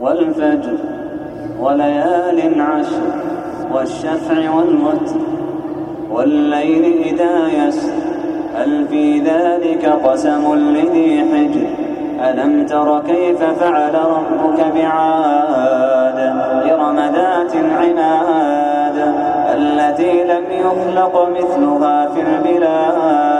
والفجر وليال عشر والشفع والوتر والليل إذا يسر هل في ذلك قسم لذي حجر؟ ألم تر كيف فعل ربك بعاد إرم ذات العناد التي لم يخلق مثلها في البلاد؟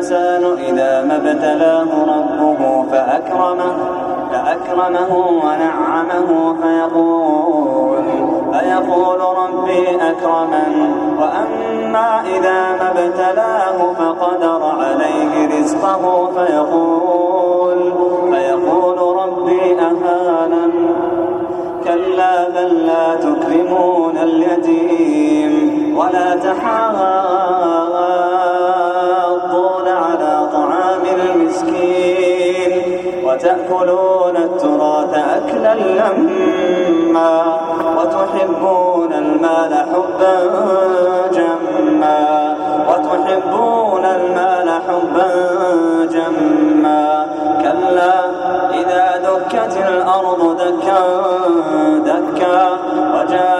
إذا ما ابتلاه ربه فأكرمه فأكرمه ونعمه فيقول فيقول ربي أكرمن. وأما إذا ما ابتلاه فقدر عليه رزقه فيقول فيقول ربي أهانن. كلا بل لا تكرمون اليتيم ولا تحاضون وتأكلون التراث أكلا لما وتحبون المال حبا جما وتحبون المال حبا جما كلا إذا دكت الأرض دكا دكا وجاء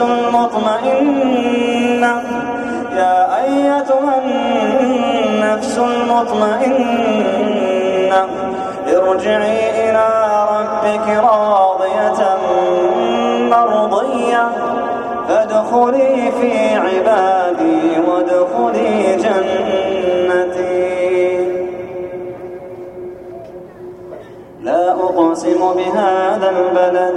المطمئنة يا أيتها النفس المطمئنة ارجعي إلى ربك راضية مرضية. فادخلي في عبادي وادخلي جنتي. لا أقسم بهذا البلد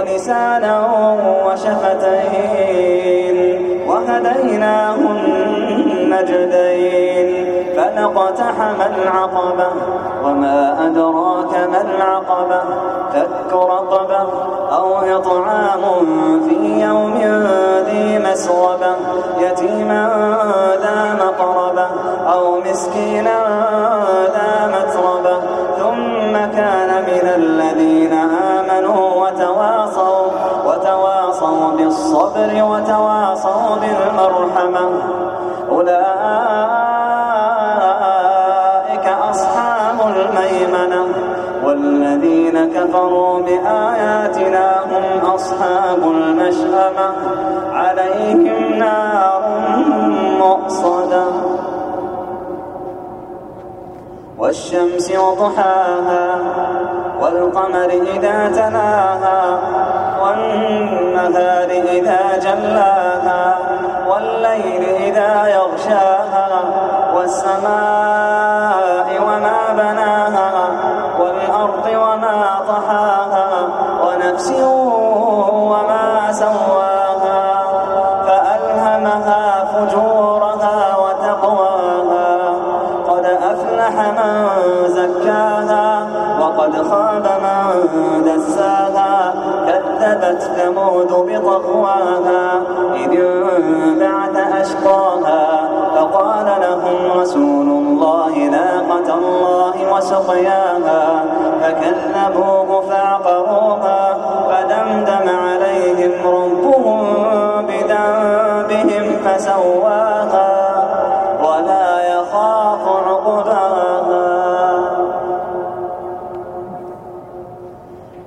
ولسانا وشفتين وهديناه النجدين فلقتحم العقبة وما أدراك ما العقبة فك رقبة أو إطعام في يوم ذي مسغبة يتيما ذا مقربة أو مسكينا بالصبر وتواصوا بالمرحمة أولئك أصحاب الميمنة. والذين كفروا بآياتنا هم أصحاب المشأمة. عليهم نار مؤصدة. والشمس وضحاها. والقمر إذا تلاها والنهار إذا جلاها والليل إذا يغشاها والسماء خاب من دساها كذبت ثمود بطغواها. إذ انبعث أشقاها فقال لهم رسول الله ناقة الله وسقياها فكذبوه فعقروها.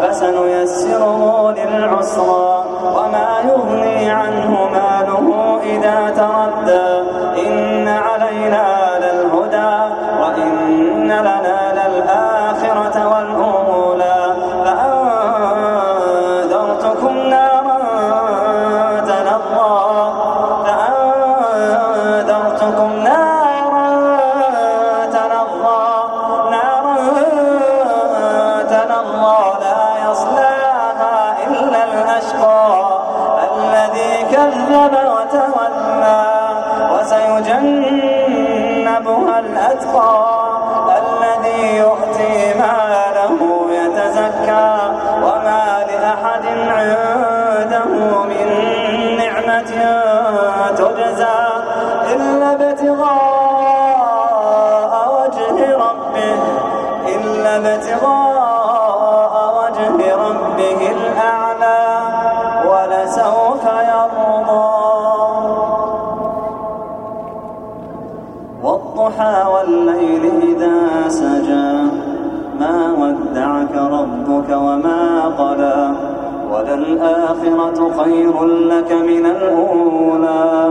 فسنيسره للعسرى وما يغني عنه ماله إذا تردى. إلا ابتغاء وجه ربه إلا ابتغاء وجه ربه الأعلى ولسوف يرضى. والضحى والليل إذا سجى ما ودعك ربك وما قلى وللآخرة خير لك من الأولى.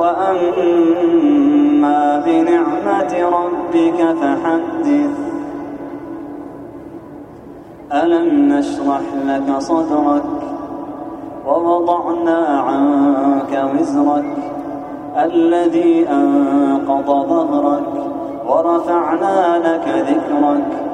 وأما بنعمة ربك فحدث. ألم نشرح لك صدرك ووضعنا عنك وزرك الذي أنقض ظهرك ورفعنا لك ذكرك